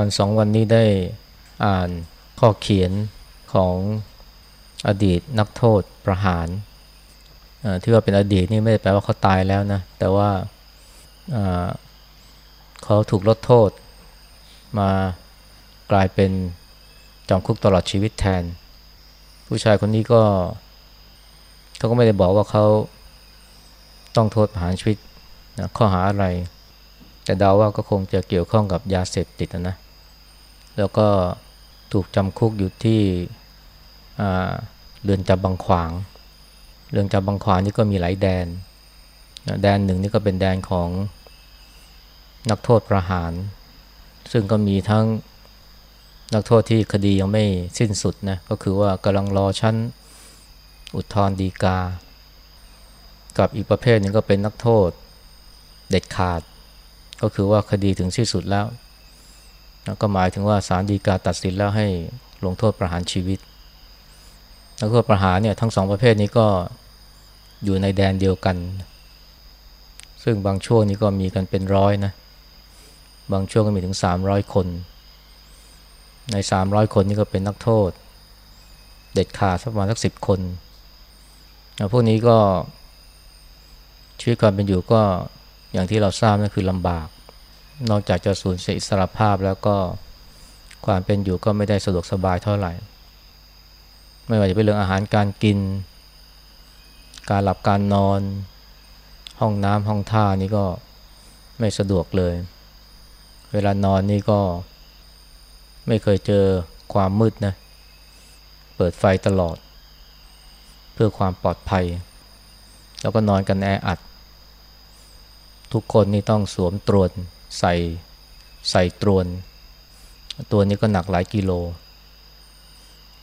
วันสองวันนี้ได้อ่านข้อเขียนของอดีตนักโทษประหารที่ว่าเป็นอดีตนี่ไม่ได้แปลว่าเขาตายแล้วนะ แต่ว่าเขาถูกลดโทษ มากลายเป็นจำคุกตลอดชีวิตแทน ผู้ชายคนนี้ก็เขาก็ไม่ได้บอกว่าเขาต้องโทษประหารชีวิตนะข้อหาอะไร แต่เดาว่าก็คงจะเกี่ยวข้องกับยาเสพติดนะ แล้วก็ถูกจำคุกอยู่ที่เรือนจำบางขวาง เรือนจำบางขวางนี่ก็มีหลายแดน แดนหนึ่งนี่ก็เป็นแดนของนักโทษประหาร ซึ่งก็มีทั้งนักโทษที่คดียังไม่สิ้นสุดนะ ก็คือว่ากำลังรอชั้นอุทธรณ์ดีกา กับอีกประเภทหนึ่งก็เป็นนักโทษเด็ดขาด ก็คือว่าคดีถึงที่สุดแล้ว ก็หมายถึงว่าศาลฎีกาตัดสินแล้วให้ลงโทษประหารชีวิตนักโทษประหารเนี่ยทั้งสองประเภทนี้ก็อยู่ในแดนเดียวกัน ซึ่งบางช่วงนี้ก็มีกันเป็นร้อยนะ บางช่วงก็มีถึง 300 คน ใน 300 คนนี้ก็เป็นนักโทษ เด็ดขาดสักประมาณสักสิบคนพวกนี้ก็ชีวิตความเป็นอยู่ก็อย่างที่เราทราบนั่นคือลำบาก นอกจากจะสูญเสียอิสรภาพแล้วก็ความเป็นอยู่ก็ไม่ได้สะดวกสบายเท่าไหร่ ไม่ว่าจะเป็นเรื่องอาหารการกิน การหลับการนอน ห้องน้ำห้องท่านี่ก็ไม่สะดวกเลย เวลานอนนี่ก็ไม่เคยเจอความมืดนะ เปิดไฟตลอด เพื่อความปลอดภัย แล้วก็นอนกันแออัด ทุกคนนี่ต้องสวมตรวน ใส่ใส่ตรวน ตัวนี้ก็หนักหลายกิโล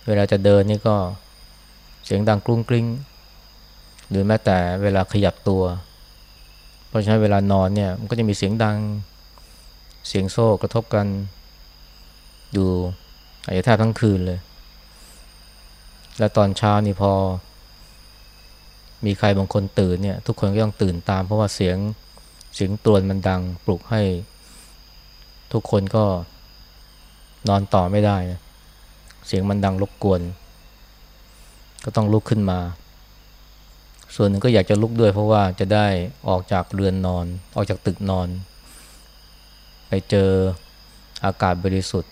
เวลาจะเดินนี่ก็เสียงดังกรุ้งกริ้ง หรือแม้แต่เวลาขยับตัว เพราะฉะนั้นเวลานอนเนี่ยมันก็จะมีเสียงดังเสียงโซ่กระทบกัน อยู่อาจจะแทบทั้งคืนเลย และตอนเช้านี่พอ มีใครบางคนตื่นเนี่ย ทุกคนก็ต้องตื่นตามเพราะว่าเสียง เสียงตรวนมันดังปลุกให้ ทุกคนก็นอนต่อไม่ได้นะเสียงมันดังรบกวน ก็ต้องลุกขึ้นมา ส่วนหนึ่งก็อยากจะลุกด้วยเพราะว่าจะได้ออกจากเรือนนอน ออกจากตึกนอน ไปเจออากาศบริสุทธิ์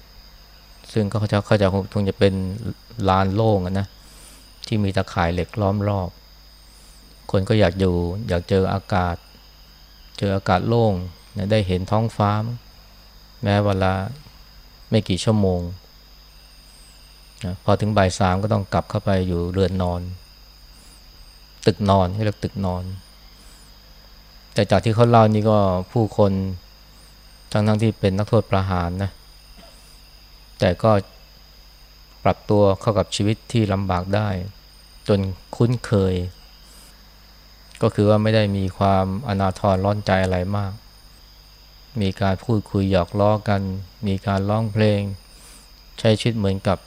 ซึ่งก็เขาจะเขาจะคงจะเป็นลานโล่งนะที่มีตะข่ายเหล็กล้อมรอบ คนก็อยากอยู่อยากเจออากาศ เจออากาศโล่งนะได้เห็นท้องฟ้า แม้เวลาไม่กี่ชั่วโมงนะพอถึงบ่ายสามก็ต้องกลับเข้าไปอยู่เรือนนอน ตึกนอนให้เรียกตึกนอน แต่จากที่เขาเล่านี่ก็ผู้คนทั้งทั้งที่เป็นนักโทษประหารนะแต่ก็ปรับตัวเข้ากับชีวิตที่ลำบากได้ จนคุ้นเคย ก็คือว่าไม่ได้มีความอนาทรร้อนใจอะไรมาก มีการพูดคุยหยอกล้อกัน มีการร้องเพลง ใช้ชีวิตเหมือนกับ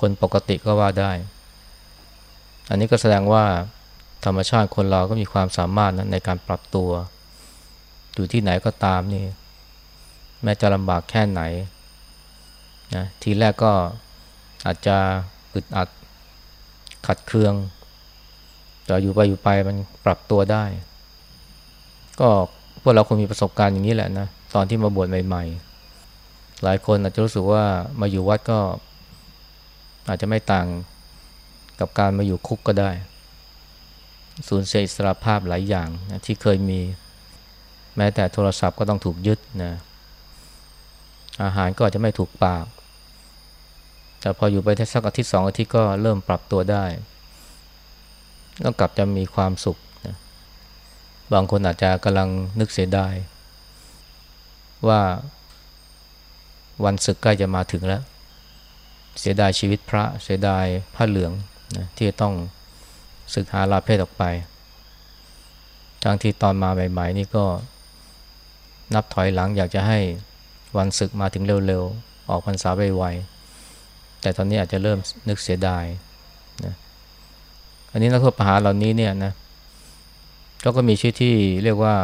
คนปกติก็ว่าได้ อันนี้ก็แสดงว่าธรรมชาติคนเราก็มีความสามารถนะในการปรับตัว อยู่ที่ไหนก็ตามนี่ แม้จะลำบากแค่ไหนนะทีแรกก็อาจจะอึดอัดขัดเคือง แต่อยู่ไปอยู่ไปมันปรับตัวได้ ก็พวกเราคงมีประสบการณ์อย่างนี้แหละนะตอนที่มาบวชใหม่ ๆ หลายคนอาจจะรู้สึกว่ามาอยู่วัดก็ อาจจะไม่ต่างกับการมาอยู่คุกก็ได้ สูญเสียอิสรภาพหลายอย่างนะที่เคยมีแม้แต่โทรศัพท์ก็ต้องถูกยึดนะอาหารก็อาจจะไม่ถูกปาก แต่พออยู่ไปแค่สักอาทิตย์สองอาทิตย์ก็เริ่มปรับตัวได้ ก็กลับจะมีความสุขนะบางคนอาจจะกำลังนึกเสียดายว่าวันศึกใกล้จะมาถึงแล้ว เสียดายชีวิตพระ เสียดายผ้าเหลืองนะที่ต้องศึกหาลาเพศออกไปทั้งที่ตอนมาใหม่ๆนี่ก็นับถอยหลังอยากจะให้วันศึกมาถึงเร็วๆ ออกพรรษาไวๆแต่ตอนนี้อาจจะเริ่มนึกเสียดาย อันนี้นักโทษประหารเหล่านี้เนี่ยนะเขาก็มีชีวิตที่เรียกว่า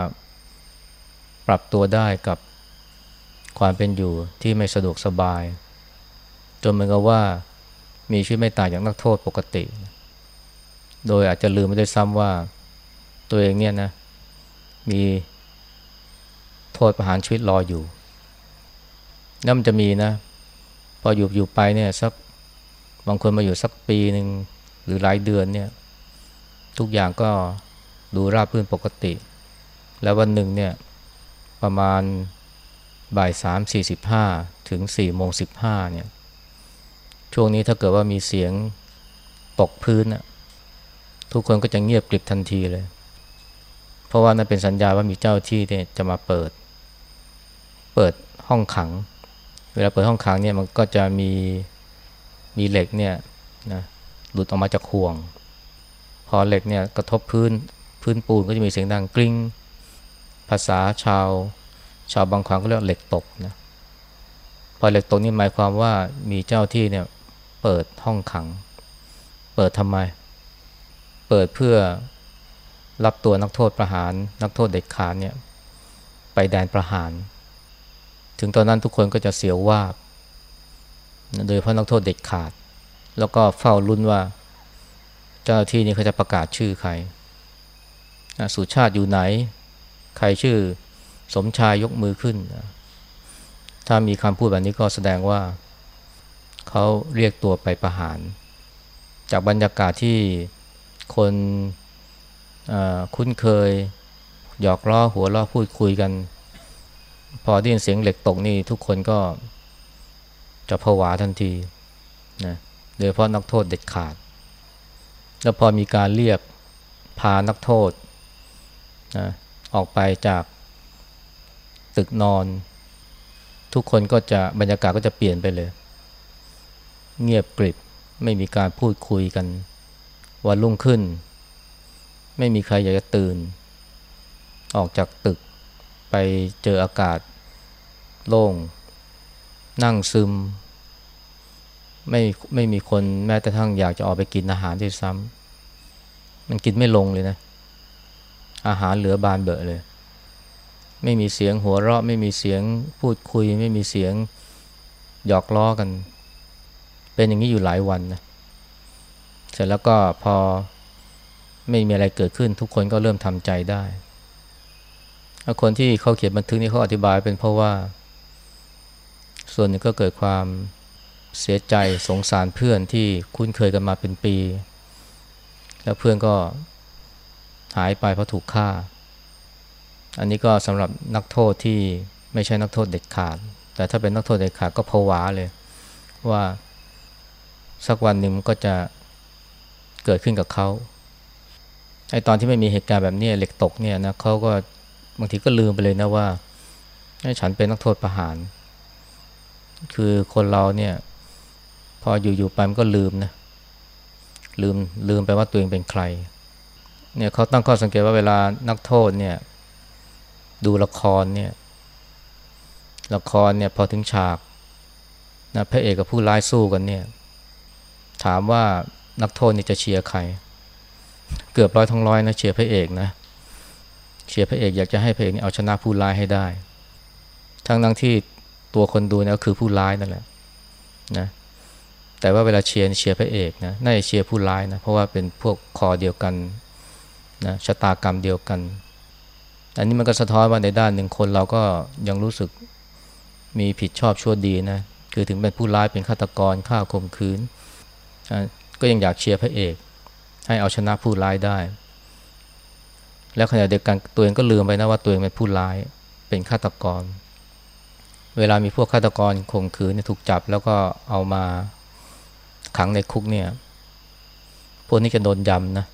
ปรับตัวได้กับความเป็นอยู่ที่ไม่สะดวกสบาย จนเหมือนกับว่ามีชีวิตไม่ต่างจากนักโทษปกติ โดยอาจจะลืมไม่ได้ซ้ำว่าตัวเองเนี่ยนะมีโทษประหารชีวิตรออยู่นั่นมันจะมีนะ พออยู่อยู่ไปเนี่ยสักบางคนมาอยู่สักปีหนึ่ง หรือหลายเดือนเนี่ย ทุกอย่างก็ดูราบรื่นปกติ แล้ววันหนึ่งเนี่ย ประมาณบ่ายสามสี่สิบห้าถึงสี่โมงสิบห้าเนี่ย ช่วงนี้ถ้าเกิดว่ามีเสียงตกพื้นนะทุกคนก็จะเงียบกริบทันทีเลย เพราะว่านั่นเป็นสัญญาว่ามีเจ้าที่เนี่ยจะมาเปิด เปิดห้องขัง เวลาเปิดห้องขังเนี่ยมันก็จะมีมีเหล็กเนี่ยนะ หลุดออกมาจากห่วง พอเหล็กเนี่ยกระทบพื้นพื้นปูนก็จะมีเสียงดังกริ้ง ภาษาชาว ชาวบางขวางก็เรียกเหล็กตกนะพอเหล็กตกนี่หมายความว่ามีเจ้าที่เนี่ยเปิดห้องขัง เปิดทำไม เปิดเพื่อรับตัวนักโทษประหาร นักโทษเด็กขาดเนี่ยไปแดนประหาร ถึงตอนนั้นทุกคนก็จะเสียวว่าโดยเพราะนักโทษเด็กขาด แล้วก็เฝ้าลุ้นว่า เจ้าที่นี่เขาจะประกาศชื่อใครสุชาติอยู่ไหน ใครชื่อสมชายยกมือขึ้น ถ้ามีคำพูดแบบนี้ก็แสดงว่า เขาเรียกตัวไปประหาร จากบรรยากาศที่คนคุ้นเคย หยอกล้อหัวล้อพูดคุยกัน พอได้ยินเสียงเหล็กตกนี่ทุกคนก็จะผวาทันทีนะ โดยเพราะนักโทษเด็ดขาด แล้วพอมีการเรียกพานักโทษนะออกไปจากตึกนอน ทุกคนก็จะบรรยากาศก็จะเปลี่ยนไปเลย เงียบกริบไม่มีการพูดคุยกันวันรุ่งขึ้น ไม่มีใครอยากจะตื่น ออกจากตึกไปเจออากาศ โล่ง นั่งซึม ไม่ไม่มีคนแม้แต่ทั้งอยากจะออกไปกินอาหารด้วยซ้ำมันกินไม่ลงเลยนะ อาหารเหลือบานเบอะเลย ไม่มีเสียงหัวเราะ ไม่มีเสียงพูดคุย ไม่มีเสียงหยอกล้อกัน เป็นอย่างนี้อยู่หลายวันนะเสร็จแล้วก็พอไม่มีอะไรเกิดขึ้น ทุกคนก็เริ่มทำใจได้คนที่เขาเขียนบันทึกนี้เขาอธิบายเป็นเพราะว่า ส่วนหนึ่งก็เกิดความ เสียใจสงสารเพื่อนที่คุ้นเคยกันมาเป็นปี แล้วเพื่อนก็หายไปเพราะถูกฆ่า อันนี้ก็สำหรับนักโทษที่ไม่ใช่นักโทษเด็ดขาด แต่ถ้าเป็นนักโทษเด็ดขาดก็ผวาเลย ว่าสักวันหนึ่งก็จะเกิดขึ้นกับเขาไอตอนที่ไม่มีเหตุการณ์แบบนี้เหล็กตกเนี่ยนะเขาก็บางทีก็ลืมไปเลยนะว่าฉันเป็นนักโทษประหาร คือคนเราเนี่ย ออยู่ๆไปมันก็ลืมนะลืมลืมไปว่าตัวเองเป็นใครเนี่ยเขาตั้งข้อสังเกตว่าเวลานักโทษเนี่ยดูละครเนี่ยละครเนี่ยพอถึงฉากนะพระเอกกับผู้ร้ายสู้กันเนี่ยถามว่านักโทษนี่จะเชียร์ใคร เกือบร้อยทั้งร้อยนะเชียร์พระเอกนะเชียร์พระเอกอยากจะให้พระเอกนี่เอาชนะผู้ร้ายให้ได้ ทั้งทั้งที่ตัวคนดูเนี่ยก็คือผู้ร้ายนั่นแหละนะ แต่ว่าเวลาเชียร์เชียร์พระเอกนะน่าจะเชียร์ผู้ร้ายนะเพราะว่าเป็นพวกคอเดียวกันนะชะตากรรมเดียวกันอันนี้มันก็สะท้อนว่าในด้านหนึ่งคนเราก็ยังรู้สึกมีผิดชอบชั่วดีนะคือถึงเป็นผู้ร้ายเป็นฆาตกรฆ่าข่มขืนก็ยังอยากเชียร์พระเอก ให้เอาชนะผู้ร้ายได้ แล้วขณะเดียวกันตัวเองก็ลืมไปนะว่าตัวเองเป็นผู้ร้ายเป็นฆาตกร เวลามีพวกฆาตกรข่มขืนถูกจับแล้วก็เอามา ขังในคุกเนี่ย พวกนี้จะโดนยำนะ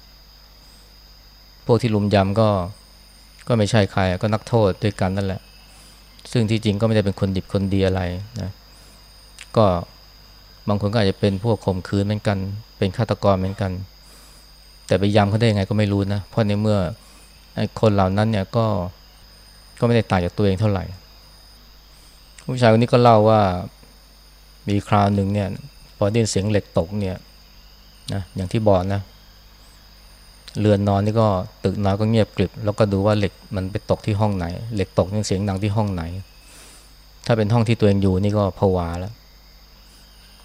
พวกที่ลุมยำก็ก็ไม่ใช่ใครก็นักโทษด้วยกันนั่นแหละ ซึ่งที่จริงก็ไม่ได้เป็นคนดิบคนดีอะไรนะ ก็บางคนก็อาจจะเป็นพวกข่มขืนเหมือนกัน เป็นฆาตกรเหมือนกัน แต่ไปยำเขาได้ยังไงก็ไม่รู้นะ เพราะในเมื่อคนเหล่านั้นเนี่ยก็ก็ไม่ได้ต่างจากตัวเองเท่าไหร่ ผู้ชายคนนี้ก็เล่าว่ามีคราวหนึ่งเนี่ย อได้ยินเสียงเหล็กตกเนี่ยนะอย่างที่บอกนะเรือนนอนนี่ก็ตึกนอนก็เงียบกริบ แล้วก็ดูว่าเหล็กมันไปตกที่ห้องไหน เหล็กตกนี่เสียงดังที่ห้องไหน ถ้าเป็นห้องที่ตัวเองอยู่นี่ก็ผวาแล้ว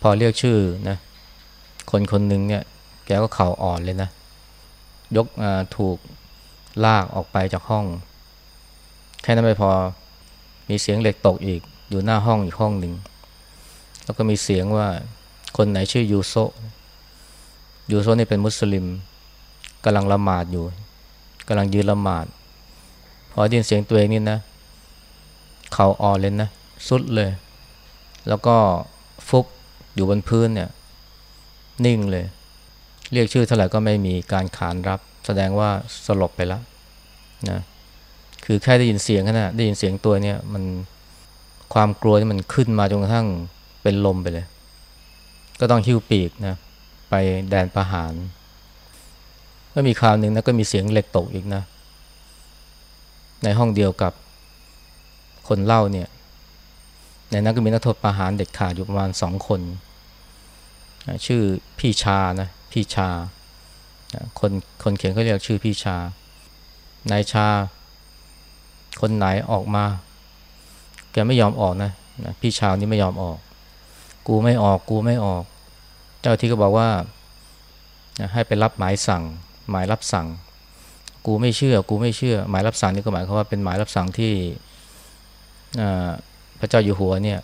พอเรียกชื่อนะคนคนหนึ่งเนี่ยแกก็เข่าอ่อนเลยนะ ยกถูกลากออกไปจากห้อง แค่นั้นไม่พอมีเสียงเหล็กตกอีกอยู่หน้าห้องอีกห้องหนึ่งแล้วก็มีเสียงว่า คนไหนชื่อยูโซยูโซนี่เป็นมุสลิมกำลังละหมาดอยู่กำลังยืนละหมาด พอได้ยินเสียงตัวเองนี่นะเขาอ่อนเลยนะสุดเลย แล้วก็ฟุบอยู่บนพื้นเนี่ยนิ่งเลย เรียกชื่อเท่าไหร่ก็ไม่มีการขานรับ แสดงว่าสลบไปแล้วนะคือแค่ได้ยินเสียงแค่นะได้ยินเสียงตัวเนี่ยมันความกลัวนี่มันขึ้นมาจนกระทั่งเป็นลมไปเลย ก็ต้องหิ้วปีกนะไปแดนประหารก็มีคราวหนึ่งนะก็มีเสียงเหล็กตกอีกนะ ในห้องเดียวกับคนเล่าเนี่ยในนั้นก็มีนักโทษประหารเด็ดขาดอยู่ประมาณสองคนชื่อพี่ชานะพี่ชาคนคนเขียนเขาเรียกชื่อพี่ชานายชา คนไหนออกมา แกไม่ยอมออกนะนะพี่ชาวนี่ไม่ยอมออก กูไม่ออกกูไม่ออก เจ้าที่ก็บอกว่าให้ไปรับหมายสั่ง หมายรับสั่ง กูไม่เชื่อ กูไม่เชื่อ หมายรับสั่งนี่ก็หมายความว่าเป็นหมายรับสั่งที่พระเจ้าอยู่หัวเนี่ย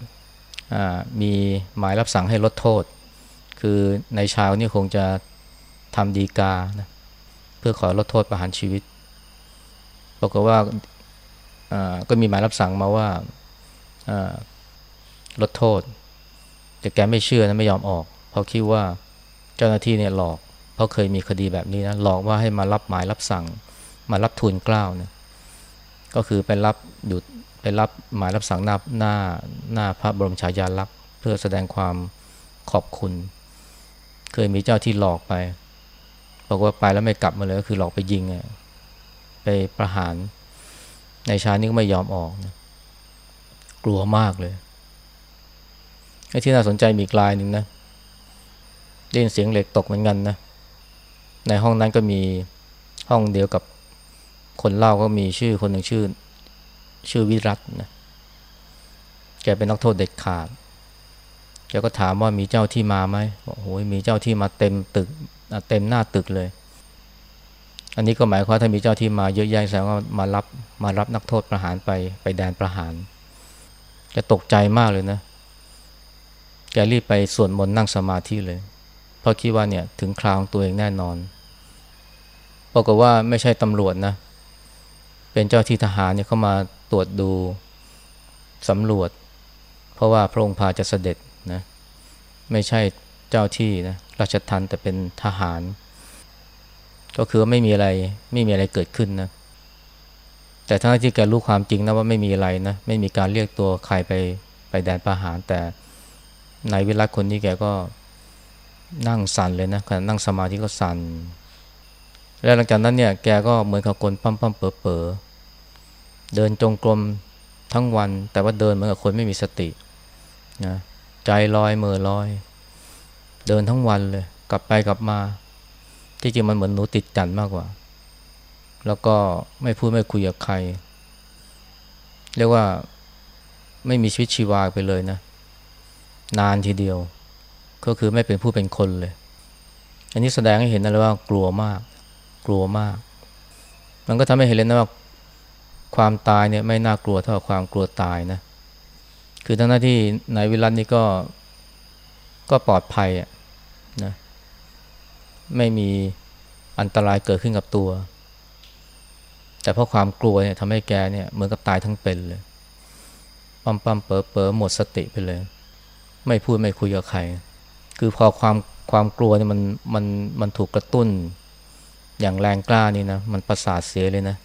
มีหมายรับสั่งให้ลดโทษ คือในชาวนี่คงจะทำดีกานะเพื่อขอลดโทษประหารชีวิตปรากฏว่าก็มีหมายรับสั่งมาว่าลดโทษ แต่แกไม่เชื่อนะไม่ยอมออก เพราะคิดว่าเจ้าหน้าที่เนี่ยหลอก เพราะเคยมีคดีแบบนี้นะหลอกว่าให้มารับหมายรับสั่ง มารับทูลเกล้าเนี่ยก็คือไปรับอยู่ไปรับหมายรับสั่งหน้าหน้าหน้าพระบรมฉายาลักษณ์เพื่อแสดงความขอบคุณ เคยมีเจ้าที่หลอกไปบอกว่าไปแล้วไม่กลับมาเลยก็คือหลอกไปยิงไปประหารในชานี่ก็ไม่ยอมออกนะกลัวมากเลย ไอ้ที่น่าสนใจมีกลายหนึ่งนะได้ยินเสียงเหล็กตกเหมือนกันนะ ในห้องนั้นก็มีห้องเดียวกับคนเล่าก็มีชื่อคนหนึ่งชื่อ ชื่อวิรัตนะแกเป็นนักโทษเด็ดขาดแกก็ถามว่ามีเจ้าที่มาไหมบอกโอ้ยมีเจ้าที่มาเต็มตึกเต็มหน้าตึกเลย อันนี้ก็หมายความถ้ามีเจ้าที่มาเยอะแยะแสดงว่ามารับมารับนักโทษประหารไปไปแดนประหารแกตกใจมากเลยนะ แกรีบไปสวดมนต์นั่งสมาธิเลย เพราะคิดว่าเนี่ยถึงคราวของตัวเองแน่นอนปรากฏว่าไม่ใช่ตำรวจนะ เป็นเจ้าที่ทหารเนี่ยเข้ามาตรวจดูสำรวจ เพราะว่าพระองค์พาจะเสด็จนะไม่ใช่เจ้าที่นะราชทันแต่เป็นทหาร ก็คือไม่มีอะไรไม่มีอะไรเกิดขึ้นนะแต่ทั้งที่แกรู้ความจริงนะว่าไม่มีอะไรนะไม่มีการเรียกตัวใครไปไปแดนประหารแต่ นายวิรัตคนนี้แกก็นั่งสั่นเลยนะขณะนั่งสมาธิก็สั่น แล้วหลังจากนั้นเนี่ยแกก็เหมือนกับคนปั้มปั้มเป๋อเป๋อเดินจงกรมทั้งวัน แต่ว่าเดินเหมือนกับคนไม่มีสตินะใจลอยเมื่อลอย เดินทั้งวันเลย กลับไปกลับมา ที่จริงมันเหมือนหนูติดจันมากกว่า แล้วก็ไม่พูดไม่คุยกับใคร เรียกว่าไม่มีชีวิตชีวาไปเลยนะ นานทีเดียว ก็คือไม่เป็นผู้เป็นคนเลย อันนี้แสดงให้เห็นนะว่ากลัวมาก กลัวมาก มันก็ทำให้เห็นเลยนะว่าความตายเนี่ยไม่น่ากลัวเท่าความกลัวตายนะ คือทั้งหน้าที่นายวิรัตนี่ก็ก็ปลอดภัยอะนะไม่มีอันตรายเกิดขึ้นกับตัว แต่เพราะความกลัวเนี่ยทำให้แกเนี่ยเหมือนกับตายทั้งเป็นเลยปั๊มปั๊มเป๋อเป๋อหมดสติไปเลย ไม่พูดไม่คุยกับใคร คือพอความความกลัวเนี่ยมันมันมันถูกกระตุ้น อย่างแรงกล้านี่นะมันประสาทเสียเลยนะ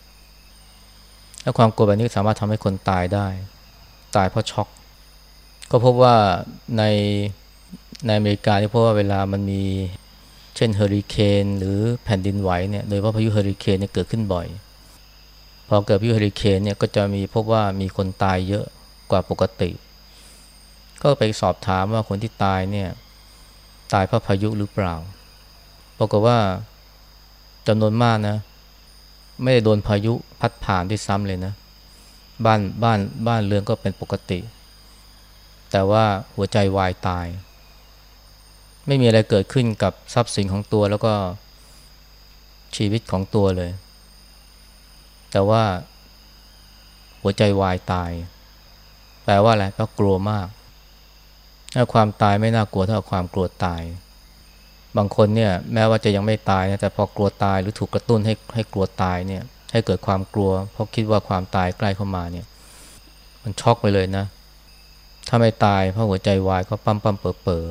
และความกลัวแบบนี้สามารถทำให้คนตายได้ ตายเพราะช็อก ก็พบว่าในในอเมริกาที่พบว่าเวลามันมีเช่นเฮอริเคนหรือแผ่นดินไหวเนี่ยโดยเฉพาะพายุเฮอริเคนเนี่ยเกิดขึ้นบ่อย พอเกิดพายุเฮอริเคนเนี่ยก็จะมีพบว่ามีคนตายเยอะกว่าปกติ ก็ไปสอบถามว่าคนที่ตายเนี่ย ตายเพราะพายุหรือเปล่าปรากฏว่าจำนวนมากนะ ไม่ได้โดนพายุพัดผ่านด้วยซ้ำเลยนะ บ้านบ้านบ้านเรือนก็เป็นปกติ แต่ว่าหัวใจวายตาย ไม่มีอะไรเกิดขึ้นกับทรัพย์สินของตัวแล้วก็ชีวิตของตัวเลย แต่ว่าหัวใจวายตาย แปลว่าอะไรแปลกลัวมาก ความตายไม่น่ากลัวเท่าความกลัวตาย บางคนเนี่ยแม้ว่าจะยังไม่ตายนะแต่พอกลัวตายหรือถูกกระตุ้นให้ให้กลัวตายเนี่ยให้เกิดความกลัว เพราะคิดว่าความตายใกล้เข้ามาเนี่ย มันช็อกไปเลยนะ ถ้าไม่ตายเพราะหัวใจวายก็ปั๊มปั๊มเป๋อเป๋อ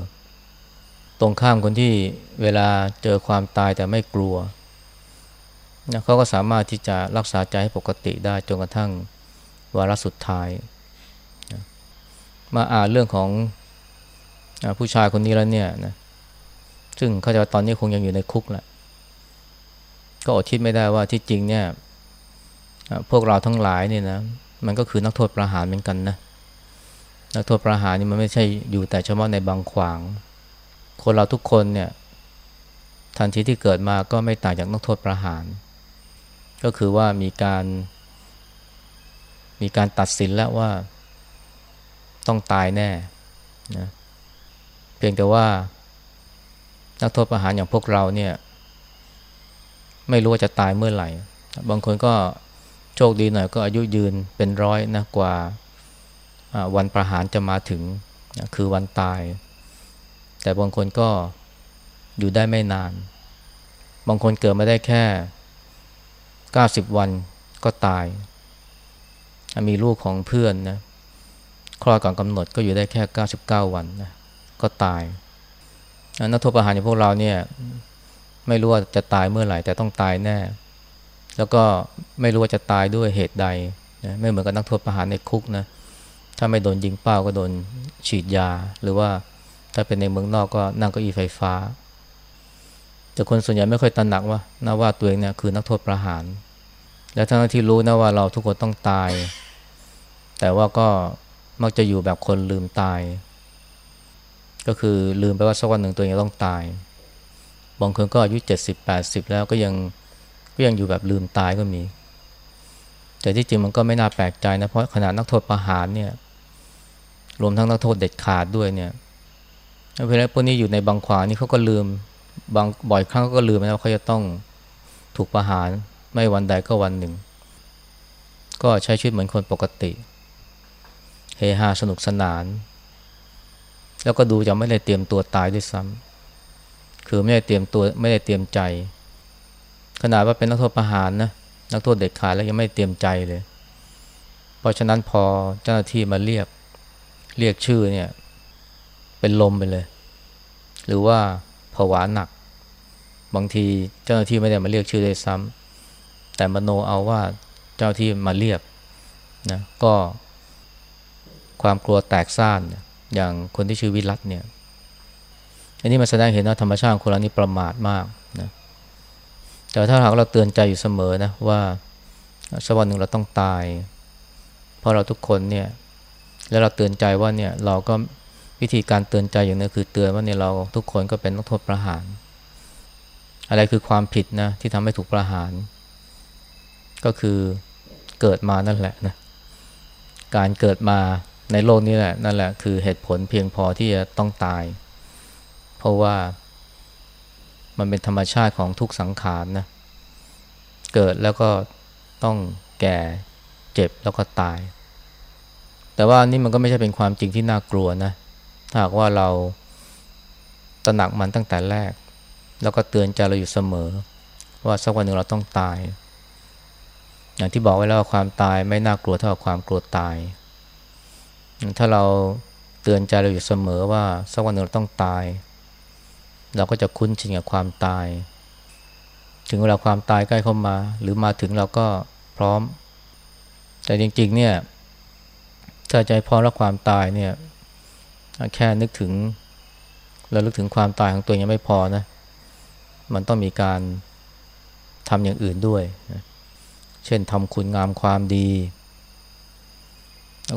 ตรงข้ามคนที่เวลาเจอความตายแต่ไม่กลัวนะเขาก็สามารถที่จะรักษาใจให้ปกติได้จนกระทั่งวาระสุดท้ายนะมาอ่านเรื่องของ ผู้ชายคนนี้แล้วเนี่ยนะซึ่งเขาจะตอนนี้คงยังอยู่ในคุกแหละก็อดคิดไม่ได้ว่าที่จริงเนี่ยพวกเราทั้งหลายเนี่ยนะมันก็คือนักโทษประหารเหมือนกันนะนักโทษประหารนี่มันไม่ใช่อยู่แต่เฉพาะในบางขวาง คนเราทุกคนเนี่ยทันทีที่เกิดมาก็ไม่ต่างจากนักโทษประหาร ก็คือว่ามีการ มีการตัดสินแล้วว่า ต้องตายแน่นะ เพียงแต่ว่า นักโทษประหารอย่างพวกเราเนี่ย ไม่รู้ว่าจะตายเมื่อไหร่ บางคนก็โชคดีหน่อยก็อายุยืนเป็นร้อยนะกว่าวันประหารจะมาถึงคือวันตาย แต่บางคนก็อยู่ได้ไม่นาน บางคนเกิดมาได้แค่ 90 วันก็ตาย มีลูกของเพื่อนนะคลอดก่อนกำหนดก็อยู่ได้แค่ 99 วันนะ ก็ตายนักโทษประหารอย่างพวกเราเนี่ยไม่รู้ว่าจะตายเมื่อไหร่แต่ต้องตายแน่ แล้วก็ไม่รู้ว่าจะตายด้วยเหตุใดนะไม่เหมือนกับนักโทษประหารในคุกนะถ้าไม่โดนยิงเป้าก็โดนฉีดยา หรือว่าถ้าเป็นในเมืองนอกก็นั่งเก้าอี้ไฟฟ้า แต่คนส่วนใหญ่ไม่ค่อยตระหนักว่านะว่าตัวเองเนี่ยคือนักโทษประหาร และทั้งที่รู้นะว่าเราทุกคนต้องตาย แต่ว่าก็มักจะอยู่แบบคนลืมตาย ก็คือลืมไปว่าสักวันหนึ่งตัวเองต้องตาย บางคนก็อายุเจ็ดสิบแปดสิบแล้วก็ยังก็ยังอยู่แบบลืมตายก็มี แต่ที่จริงมันก็ไม่น่าแปลกใจนะ เพราะขนาดนักโทษประหารเนี่ย รวมทั้งนักโทษเด็ดขาดด้วยเนี่ยเวลาพวกนี้อยู่ในบางขวานี่เขาก็ลืมบางบ่อยครั้งก็ลืมนะว่าเขาจะต้องถูกประหารไม่วันใดก็วันหนึ่ง ก็ใช้ชีวิตเหมือนคนปกติ เฮฮาสนุกสนาน แล้วก็ดูจะไม่ได้เตรียมตัวตายด้วยซ้ำคือไม่ได้เตรียมตัวไม่ได้เตรียมใจ ขนาดว่าเป็นนักโทษประหารนะนักโทษเด็ดขาดแล้วยังไม่เตรียมใจเลย เพราะฉะนั้นพอเจ้าหน้าที่มาเรียกเรียกชื่อเนี่ย เป็นลมไปเลย หรือว่าผวาหนัก บางทีเจ้าหน้าที่ไม่ได้มาเรียกชื่อด้วยซ้ำแต่มโนเอาว่าเจ้าที่มาเรียกนะก็ความกลัวแตกซ่านเนี่ย อย่างคนที่ชื่อวิรัตเนี่ย อันนี้มันแสดงเห็นว่าธรรมชาติคนเรานี่ประมาทมากนะแต่ถ้าหากเราเตือนใจอยู่เสมอนะว่าสักวันหนึ่งเราต้องตาย เพราะเราทุกคนเนี่ย แล้วเราเตือนใจว่าเนี่ยเราก็วิธีการเตือนใจอย่างนี้คือเตือนว่าเนี่ยเราทุกคนก็เป็นนักโทษประหาร อะไรคือความผิดนะที่ทำให้ถูกประหาร ก็คือเกิดมานั่นแหละนะการเกิดมา ในโลกนี้แหละนั่นแหละคือเหตุผลเพียงพอที่จะต้องตาย เพราะว่ามันเป็นธรรมชาติของทุกสังขารนะเกิดแล้วก็ต้องแก่เจ็บแล้วก็ตาย แต่ว่านี่มันก็ไม่ใช่เป็นความจริงที่น่ากลัวนะถ้าหากว่าเราตระหนักมันตั้งแต่แรก แล้วก็เตือนใจเราอยู่เสมอ ว่าสักวันหนึ่งเราต้องตาย อย่างที่บอกไว้แล้วว่าความตายไม่น่ากลัวเท่าความกลัวตาย ถ้าเราเตือนใจเราอยู่เสมอว่าสักวันหนึ่งเราต้องตาย เราก็จะคุ้นชินกับความตาย ถึงเวลาความตายใกล้เข้ามา หรือมาถึงเราก็พร้อม แต่จริง ๆ เนี่ย ถ้าใจพร้อมรับความตายเนี่ย แค่นึกถึงเราลึกถึงความตายของตัวยังไม่พอนะ มันต้องมีการทำอย่างอื่นด้วยนะเช่นทำคุณงามความดี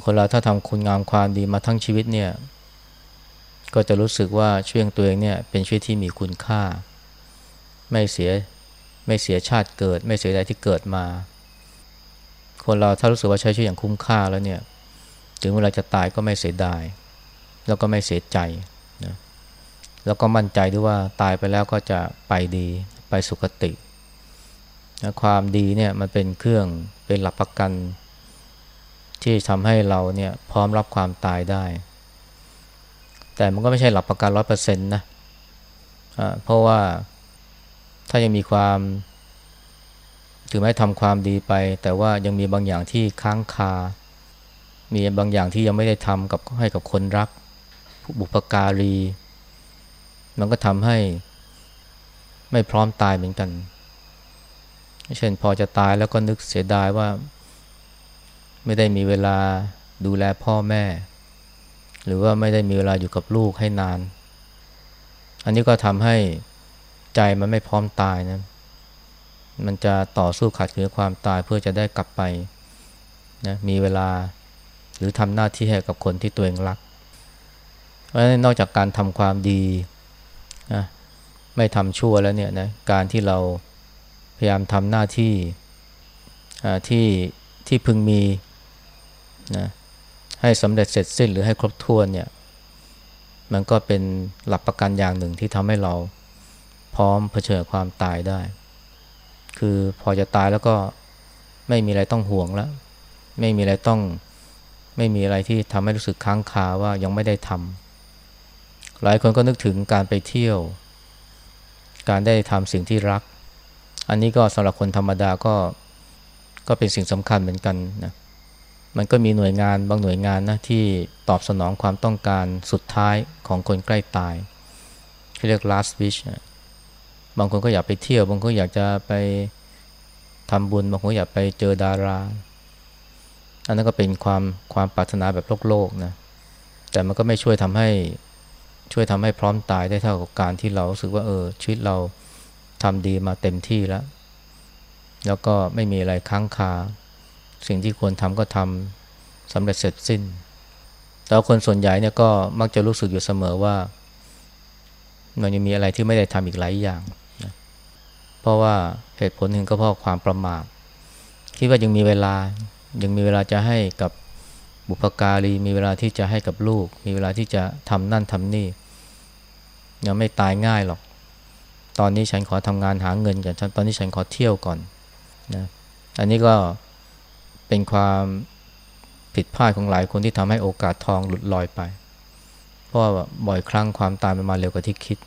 คนเราถ้าทำคุณงามความดีมาทั้งชีวิตเนี่ย ก็จะรู้สึกว่าชีวิตตัวเองเนี่ยเป็นชีวิตที่มีคุณค่า ไม่เสียไม่เสียชาติเกิด ไม่เสียใจที่เกิดมา คนเราถ้ารู้สึกว่าใช้ชีวิตอย่างคุ้มค่าแล้วเนี่ยถึงเวลาจะตายก็ไม่เสียดาย แล้วก็ไม่เสียใจนะแล้วก็มั่นใจด้วยว่าตายไปแล้วก็จะไปดีไปสุคตินะความดีเนี่ยมันเป็นเครื่องเป็นหลักประกัน ที่ทำให้เราเนี่ยพร้อมรับความตายได้ แต่มันก็ไม่ใช่หลักประกันร้อยเปอร์เซ็นต์นะะเพราะว่าถ้ายังมีความถึงแม้ทำความดีไป แต่ว่ายังมีบางอย่างที่ค้างคา มีบางอย่างที่ยังไม่ได้ทำกับให้กับคนรักบุปการี มันก็ทำให้ไม่พร้อมตายเหมือนกัน เช่นพอจะตายแล้วก็นึกเสียดายว่า ไม่ได้มีเวลาดูแลพ่อแม่ หรือว่าไม่ได้มีเวลาอยู่กับลูกให้นาน อันนี้ก็ทำให้ใจมันไม่พร้อมตายนะ มันจะต่อสู้ขัดขืนความตายเพื่อจะได้กลับไปนะมีเวลาหรือทำหน้าที่ให้กับคนที่ตัวเองรัก เพราะฉะนั้นนอกจากการทำความดีนะไม่ทำชั่วแล้วเนี่ยนะการที่เราพยายามทำหน้าที่ที่ที่พึงมี นะให้สำเร็จเสร็จสิ้นหรือให้ครบถ้วนเนี่ยมันก็เป็นหลักประกันอย่างหนึ่งที่ทำให้เราพร้อมเผชิญความตายได้ คือพอจะตายแล้วก็ไม่มีอะไรต้องห่วงแล้ว ไม่มีอะไรต้องไม่มีอะไรที่ทำให้รู้สึกค้างคาว่ายังไม่ได้ทำหลายคนก็นึกถึงการไปเที่ยว การได้ทำสิ่งที่รัก อันนี้ก็สำหรับคนธรรมดาก็ก็เป็นสิ่งสำคัญเหมือนกันนะ มันก็มีหน่วยงานบางหน่วยงานนะที่ตอบสนองความต้องการสุดท้ายของคนใกล้ตายที่เรียก last wish บางคนก็อยากไปเที่ยว บางคนอยากจะไปทำบุญ บางคนอยากไปเจอดารา อันนั้นก็เป็นความความปรารถนาแบบโลกโลกนะ แต่มันก็ไม่ช่วยทำให้ช่วยทำให้พร้อมตายได้เท่ากับการที่เราสึกว่าเออชีวิตเราทำดีมาเต็มที่แล้ว แล้วก็ไม่มีอะไรค้างคา สิ่งที่ควรทำก็ทำสำเร็จเสร็จสิ้น แต่คนส่วนใหญ่เนี่ยก็มักจะรู้สึกอยู่เสมอว่า มันยังมีอะไรที่ไม่ได้ทำอีกหลายอย่างนะเพราะว่าเหตุผลหนึ่งก็เพราะความประมาทคิดว่ายังมีเวลายังมีเวลาจะให้กับบุพการีมีเวลาที่จะให้กับลูก มีเวลาที่จะทำนั่นทำนี่ยังไม่ตายง่ายหรอก ตอนนี้ฉันขอทำงานหาเงินก่อนตอนนี้ฉันขอเที่ยวก่อนนะอันนี้ก็ เป็นความผิดพลาดของหลายคนที่ทำให้โอกาสทองหลุดลอยไป เพราะว่าบ่อยครั้งความตายมันมาเร็วกว่าที่คิด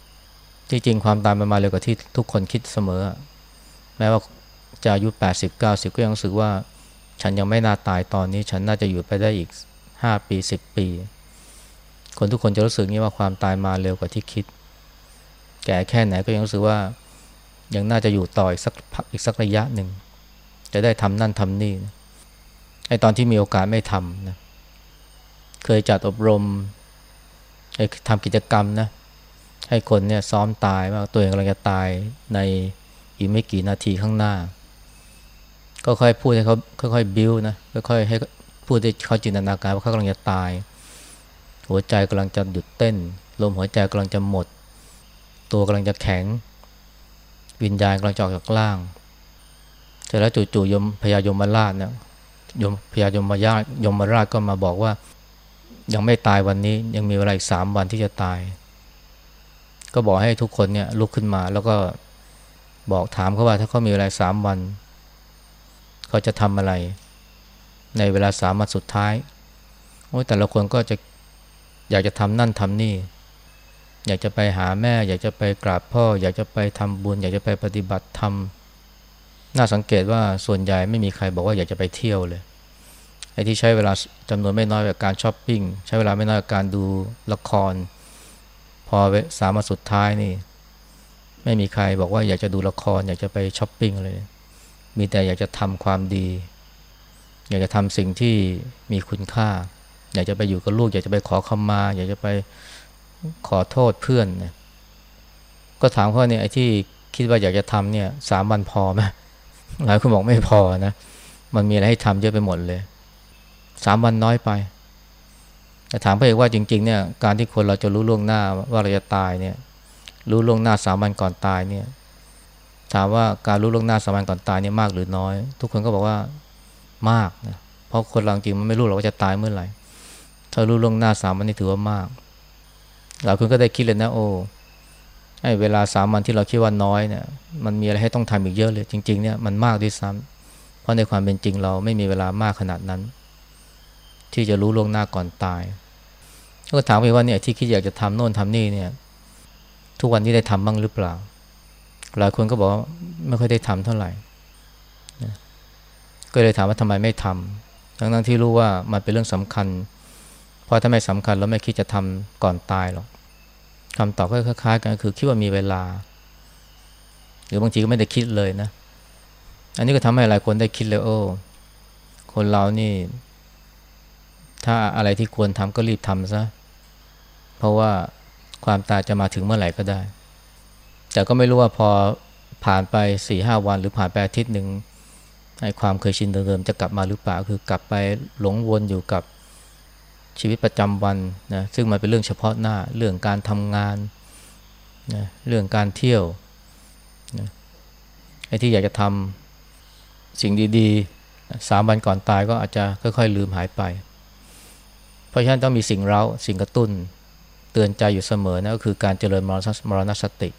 ที่จริงความตายมันมาเร็วกว่าที่ทุกคนคิดเสมอ แม้ว่าจะอายุ80 90 ก็ยังรู้สึกว่า ฉันยังไม่น่าตายตอนนี้ ฉันน่าจะอยู่ไปได้อีก 5 ปี 10 ปี คนทุกคนจะรู้สึกนี้ว่าความตายมาเร็วกว่าที่คิด แก่แค่ไหนก็ยังรู้สึกว่ายังน่าจะอยู่ต่ออีกสักอีกสักระยะหนึ่งจะได้ทำนั่นทำนี่ ไอตอนที่มีโอกาสไม่ทำนะเคยจัดอบรมไอทำกิจกรรมนะ ให้คนเนี่ยซ้อมตายว่าตัวเองกำลังจะตายในอีกไม่กี่นาทีข้างหน้า ก็ค่อยพูดให้เขาค่อยๆบิ้วนะค่อยๆให้พูดให้เขาจินตนาการว่าเขากำลังจะตาย หัวใจกำลังจะหยุดเต้นลมหัวใจกำลังจะหมด ตัวกำลังจะแข็ง วิญญาณกำลังจอกจากล่างเสร็จแล้วจู่ๆยมพญายมมาราชเนี่ย ยมพญายมายายมาราชก็มาบอกว่า ยังไม่ตายวันนี้ ยังมีเวลาอีกสามวันที่จะตาย ก็บอกให้ทุกคนเนี่ยลุกขึ้นมา แล้วก็บอกถามเขาว่า ถ้าเขามีเวลาสามวัน เขาจะทำอะไร ในเวลาสามวันสุดท้ายโอ้แต่ละคนก็จะอยากจะทำนั่นทำนี่ อยากจะไปหาแม่ อยากจะไปกราบพ่อ อยากจะไปทำบุญ อยากจะไปปฏิบัติธรรม น่าสังเกตว่าส่วนใหญ่ไม่มีใครบอกว่าอยากจะไปเที่ยวเลยไอ้ที่ใช้เวลาจำนวนไม่น้อยกับการช้อปปิ้งใช้เวลาไม่น้อยกับการดูละคร พอสามาสุดท้ายนี่ ไม่มีใครบอกว่าอยากจะดูละคร อยากจะไปช้อปปิ้งเลย มีแต่อยากจะทำความดี อยากจะทำสิ่งที่มีคุณค่า อยากจะไปอยู่กับลูก อยากจะไปขอคำมา อยากจะไปขอโทษเพื่อนนี่ยก็ถามเขาเนี่ยไอ้ที่คิดว่าอยากจะทำเนี่ยสามวันพอไหม หลายคนบอกไม่พอนะ มันมีอะไรให้ทำเยอะไปหมดเลย สามวันน้อยไป แต่ถามเขาเองว่าจริง ๆ เนี่ย การที่คนเราจะรู้ล่วงหน้าว่าเราจะตายเนี่ย รู้ล่วงหน้าสามวันก่อนตายเนี่ย ถามว่าการรู้ล่วงหน้าสามวันก่อนตายเนี่ยมากหรือน้อย ทุกคนก็บอกว่ามากนะ เพราะคนเราจริงมันไม่รู้หรอกว่าจะตายเมื่อไหร่ ถ้ารู้ล่วงหน้าสามวันนี่ถือว่ามาก หลายคนก็ได้คิดเลยนะโอ้ ไอ้เวลาสามวันที่เราคิดว่าน้อยเนี่ยมันมีอะไรให้ต้องทำอีกเยอะเลย จริง ๆเนี่ยมันมากด้วยซ้ำเพราะในความเป็นจริงเราไม่มีเวลามากขนาดนั้น ที่จะรู้ล่วงหน้าก่อนตาย ก็ถามไปว่าเนี่ยที่คิดอยากจะทำโน่นทำนี่เนี่ย ทุกวันนี้ได้ทำบ้างหรือเปล่า หลายคนก็บอกว่าไม่ค่อยได้ทำเท่าไหร่ก็เลยถามว่าทำไมไม่ทำทั้งนั้นที่รู้ว่ามันเป็นเรื่องสำคัญ เพราะถ้าไม่สำคัญเราไม่คิดจะทำก่อนตายหรอก คำตอบก็คล้าย ๆ กันคือคิดว่ามีเวลา หรือบางทีก็ไม่ได้คิดเลยนะ อันนี้ก็ทำให้หลายคนได้คิดเลยโอ้คนเรานี่ ถ้าอะไรที่ควรทำก็รีบทำซะ เพราะว่าความตายจะมาถึงเมื่อไหร่ก็ได้ แต่ก็ไม่รู้ว่าพอผ่านไปสี่ห้าวัน หรือผ่านไปอาทิตย์หนึ่งให้ความเคยชินเดิมๆจะกลับมาหรือเปล่าคือกลับไปหลงวนอยู่กับ ชีวิตประจำวันนะซึ่งมันเป็นเรื่องเฉพาะหน้าเรื่องการทำงานนะเรื่องการเที่ยวนะไอ้ที่อยากจะทำสิ่งดีๆสามวันก่อนตายก็อาจจะค่อยๆ ลืมหายไป เพราะฉะนั้นต้องมีสิ่งเร้าสิ่งกระตุ้นเตือนใจอยู่เสมอนะก็คือการเจริญมรณสติ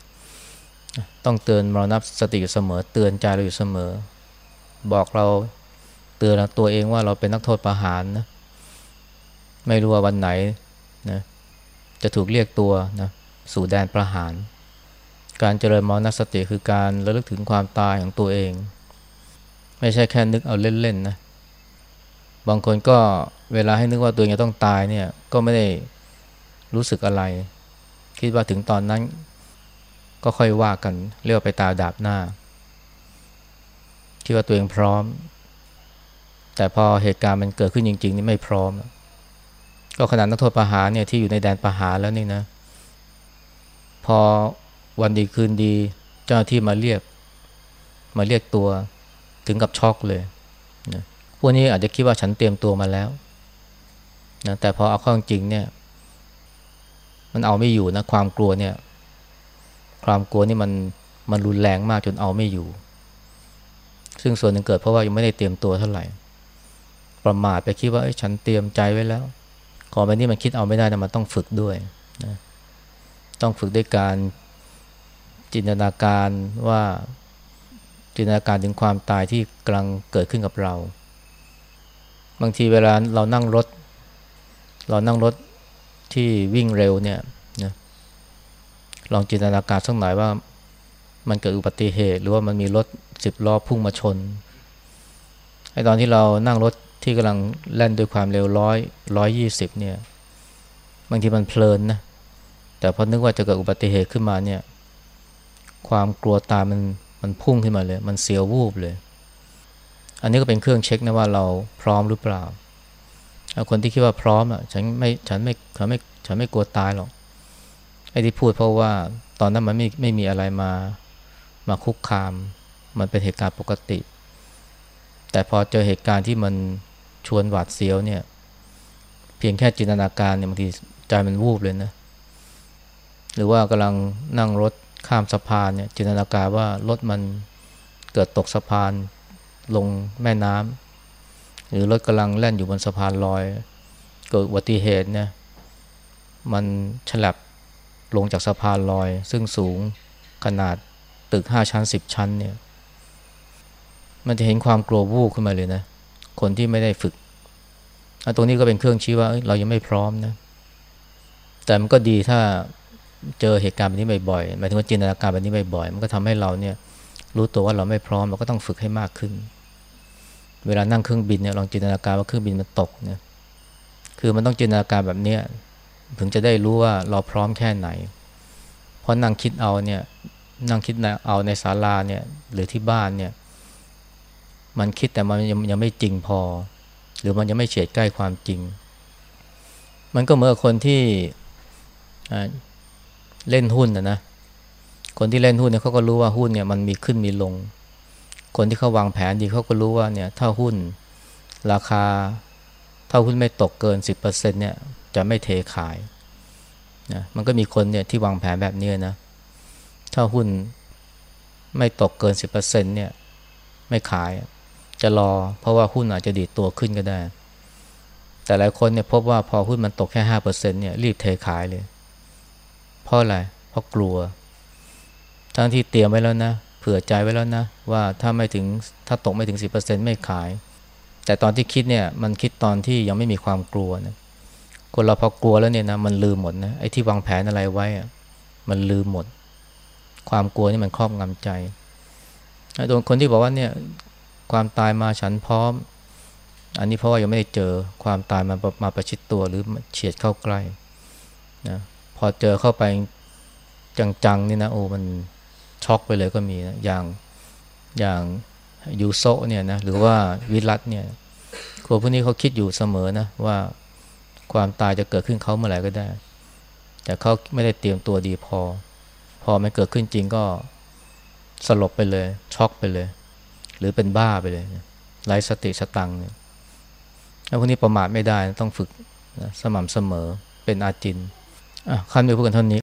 ต้องเตือนมรณสติอยู่เสมอ เตือนใจเราอยู่เสมอ บอกเราเตือนตัวเองว่าเราเป็นนักโทษประหารนะ ไม่รู้ว่าวันไหนนะจะถูกเรียกตัวนะสู่แดนประหาร การเจริญมรณสติคือการระลึกถึงความตายของตัวเอง ไม่ใช่แค่นึกเอาเล่นๆนะบางคนก็เวลาให้นึกว่าตัวเองจะต้องตายเนี่ยก็ไม่ได้รู้สึกอะไร คิดว่าถึงตอนนั้นก็ค่อยว่ากันเรียกไปตาดาบหน้า คิดว่าตัวเองพร้อม แต่พอเหตุการณ์มันเกิดขึ้นจริง ๆ นี่ไม่พร้อม ก็ขนาดนักโทษประหารเนี่ยที่อยู่ในแดนประหารแล้วนี่นะ พอวันดีคืนดี เจ้าหน้าที่มาเรียก มาเรียกตัวถึงกับช็อกเลยนะพวกนี้อาจจะคิดว่าฉันเตรียมตัวมาแล้วนะแต่พอเอาข้อจริงเนี่ย มันเอาไม่อยู่นะ ความกลัวเนี่ย ความกลัวนี่มันมันรุนแรงมากจนเอาไม่อยู่ ซึ่งส่วนหนึ่งเกิดเพราะว่ายังไม่ได้เตรียมตัวเท่าไหร่ ประมาทไปคิดว่าฉันเตรียมใจไว้แล้ว ก่อนไปนี้มันคิดเอาไม่ได้นะมันต้องฝึกด้วยนะต้องฝึกด้วยการจินตนาการว่าจินตนาการถึงความตายที่กำลังเกิดขึ้นกับเรา บางทีเวลาเรานั่งรถ เรานั่งรถที่วิ่งเร็วเนี่ยนะลองจินตนาการสักหน่อยว่ามันเกิดอุบัติเหตุ หรือว่ามันมีรถสิบล้อพุ่งมาชนไอ้ตอนที่เรานั่งรถ ที่กำลังแล่นด้วยความเร็วร้อยร้อยยี่สิบเนี่ยบางทีมันเพลินนะแต่พอนึกว่าจะเกิดอุบัติเหตุขึ้นมาเนี่ยความกลัวตามันมันพุ่งขึ้นมาเลย มันเสียววูบเลย อันนี้ก็เป็นเครื่องเช็คนะว่าเราพร้อมหรือเปล่าคนที่คิดว่าพร้อมอะฉันไม่ฉันไม่ฉันไม่ฉันไม่กลัวตายหรอกไอ้ที่พูดเพราะว่าตอนนั้นมันไม่ไม่มีอะไรมามาคุกคาม มันเป็นเหตุการณ์ปกติ แต่พอเจอเหตุการณ์ที่มัน ชวนหวาดเสียวเนี่ย เพียงแค่จินตนาการเนี่ยบางทีใจมันวูบเลยนะ หรือว่ากำลังนั่งรถข้ามสะพานเนี่ยจินตนาการว่ารถมันเกิดตกสะพานลงแม่น้ำหรือรถกำลังแล่นอยู่บนสะพานลอย เกิดอุบัติเหตุเนี่ยมันฉลับลงจากสะพานลอย ซึ่งสูงขนาดตึกห้าชั้นสิบชั้นเนี่ย มันจะเห็นความกลัววูบขึ้นมาเลยนะ คนที่ไม่ได้ฝึก ตรงนี้ก็เป็นเครื่องชี้ว่าเรายังไม่พร้อมนะ แต่มันก็ดีถ้าเจอเหตุการณ์แบบนี้บ่อยๆหมายถึงว่าจินตนาการแบบนี้บ่อยๆมันก็ทำให้เราเนี่ย รู้ตัวว่าเราไม่พร้อมเราก็ต้องฝึกให้มากขึ้น เวลานั่งเครื่องบินเนี่ยลองจินตนาการว่าเครื่องบินมันตกเนี่ยคือมันต้องจินตนาการแบบเนี้ยถึงจะได้รู้ว่าเราพร้อมแค่ไหน เพราะนั่งคิดเอาเนี่ยนั่งคิดเอาในศาลาเนี่ยหรือที่บ้านเนี่ย มันคิดแต่มันยังยังไม่จริงพอ หรือมันยังไม่เฉียดใกล้ความจริง มันก็เหมือนกับคนที่เล่นหุ้นนะนะคนที่เล่นหุ้นเนี่ยเขาก็รู้ว่าหุ้นเนี่ยมันมีขึ้นมีลง คนที่เขาวางแผนดีเขาก็รู้ว่าเนี่ยถ้าหุ้นราคาถ้าหุ้นไม่ตกเกิน 10%เนี่ยจะไม่เทขายนะมันก็มีคนเนี่ยที่วางแผนแบบนี้นะถ้าหุ้นไม่ตกเกิน 10%เนี่ยไม่ขาย จะรอ เพราะว่าหุ้นอาจจะดีดตัวขึ้นก็ได้ แต่หลายคนเนี่ยพบว่าพอหุ้นมันตกแค่5%เรนี่ยรีบเทขายเลย เพราะอะไร เพราะกลัว ทั้งที่เตรียมไว้แล้วนะ เผื่อใจไว้แล้วนะ ว่าถ้าไม่ถึงถ้าตกไม่ถึง10%ไม่ขาย แต่ตอนที่คิดเนี่ยมันคิดตอนที่ยังไม่มีความกลัวนะคนเราพอกลัวแล้วเนี่ยนะมันลืมหมดนะไอ้ที่วางแผนอะไรไว้อะมันลืมหมด ความกลัวนี่มันครอบงำใจโดนคนที่บอกว่าเนี่ย ความตายมาฉันพร้อม อันนี้เพราะว่ายังไม่ได้เจอความตายมามาประชิดตัวหรือเฉียดเข้าใกล้นะพอเจอเข้าไปจังๆนี่นะโอ้มันช็อกไปเลยก็มีนะอย่างอย่างยูโซเนี่ยนะหรือว่าวิรัตเนี่ยคนพวกนี้เขาคิดอยู่เสมอนะว่าความตายจะเกิดขึ้นเขาเมื่อไหร่ก็ได้ แต่เขาไม่ได้เตรียมตัวดีพอ พอมันเกิดขึ้นจริงก็สลบไปเลย ช็อกไปเลย หรือเป็นบ้าไปเลยไร้สติสตังเนี่ยแล้วพวกนี้ประมาทไม่ได้ต้องฝึกนะสม่ำเสมอเป็นอาจินอะขั้นไปพูดกันเท่านี้